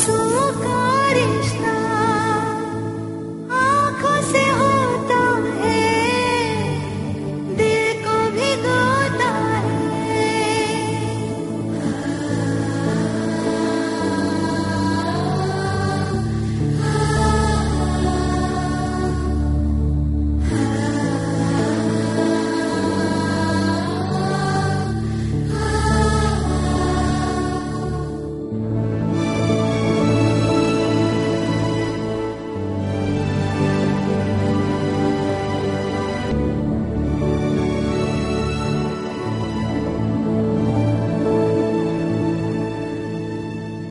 Chúa